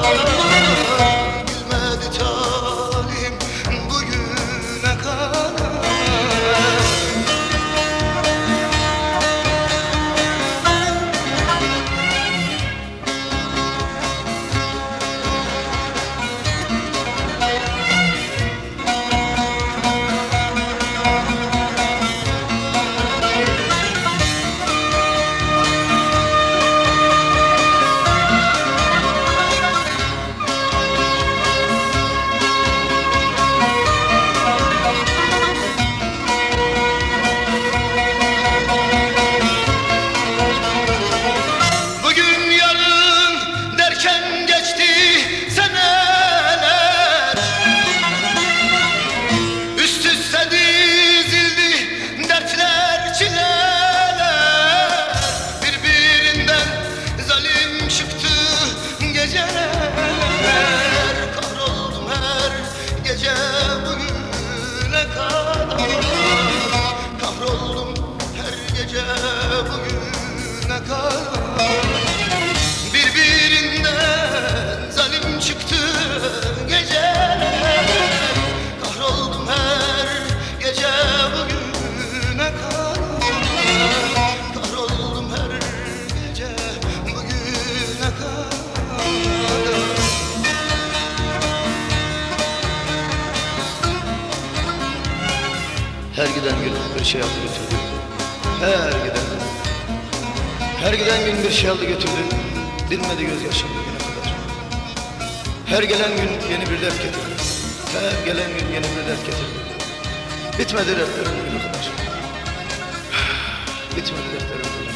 ¡Vamos! Bugüne kadar Her giden gün bir şey aldı götürdü. Her giden gün. Her giden gün bir şey aldı götürdü. Dinmedi gözyaşım bugüne kadar. Her gelen gün yeni bir dert getirdi. Her gelen gün yeni bir dert getirdi. Bitmedi dertlerim bugüne kadar. Bitmedi dertlerim bugüne kadar